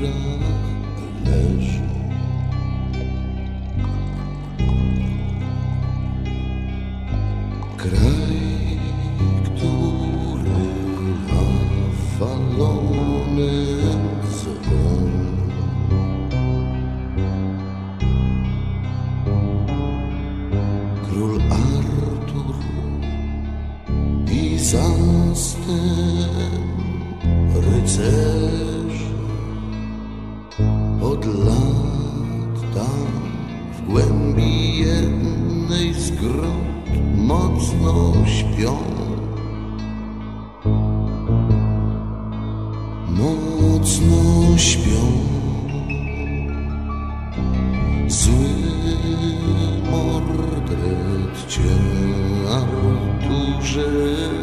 górach leży. Kraj, który nawalony zwą. Król Artur i zastęp rycerzy od lat tam w głębi jednej z grot mocno śpią. Mocno śpią. Zły mordred cię, Arturze,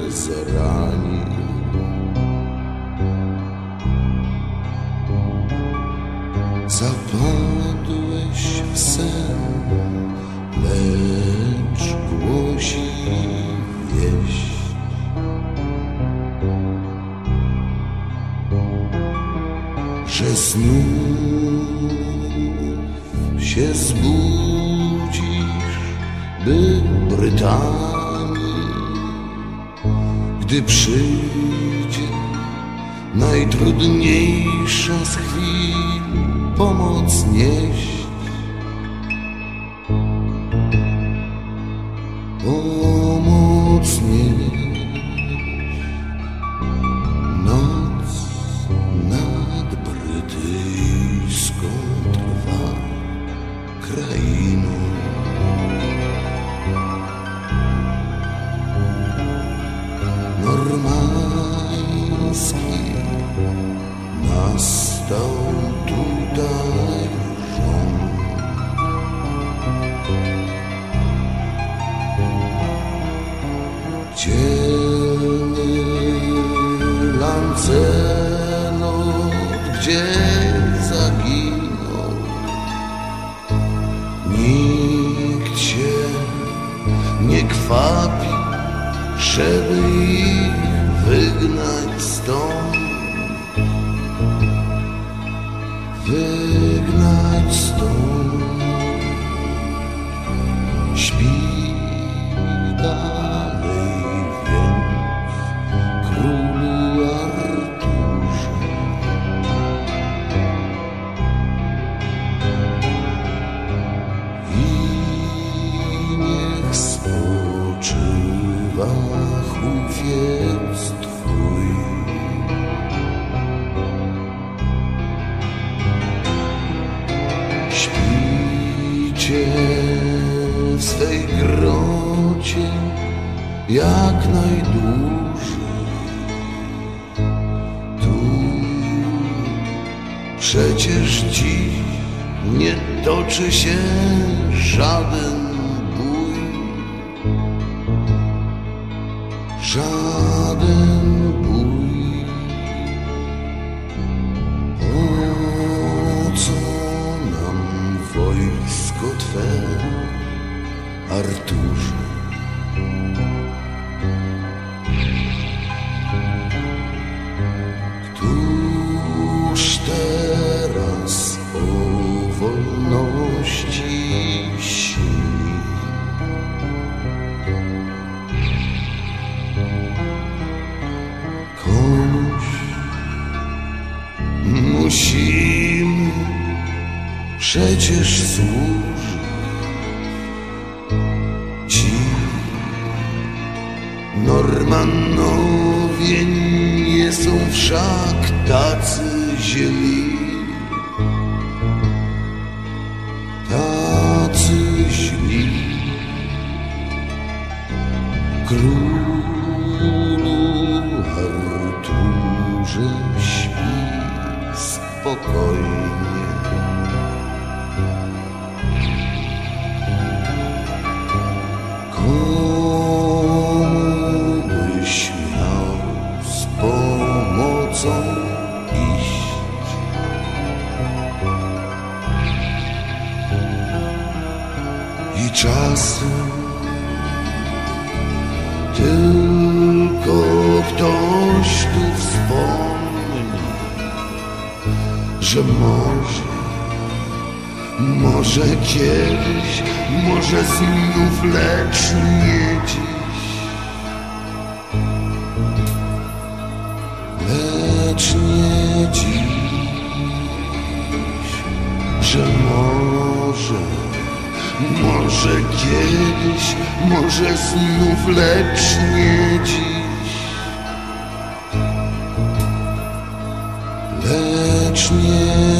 zranił. Zapadłeś w sen, lecz głosi wieść. Że znów się zbudzisz, by Brytanii, gdy przyjdzie najtrudniejsza z chwil pomoc nieść. Pomoc nieść. Noc nad brytyjską trwa krainą. Normański nastał tutaj rząd. Dzielny Lancelot, gdzie zaginął? Nikt się nie kwapi, żeby ich wygnać stąd. Wygnać stąd. Śpi dalej więc królu Arturze. I niech spoczywa chówiec jak najdłużej. Tu przecież dziś nie toczy się żaden bój. Żaden bój. Po co nam wojsko Twe, Arturze? Któż teraz o wolności musimy przecież służyć. Normannowie nie są wszak tacy źli. czasem tylko ktoś tu wspomni, że może, może kiedyś, może znów, lecz nie. Może kiedyś, może znów, lecz nie dziś. Lecz nie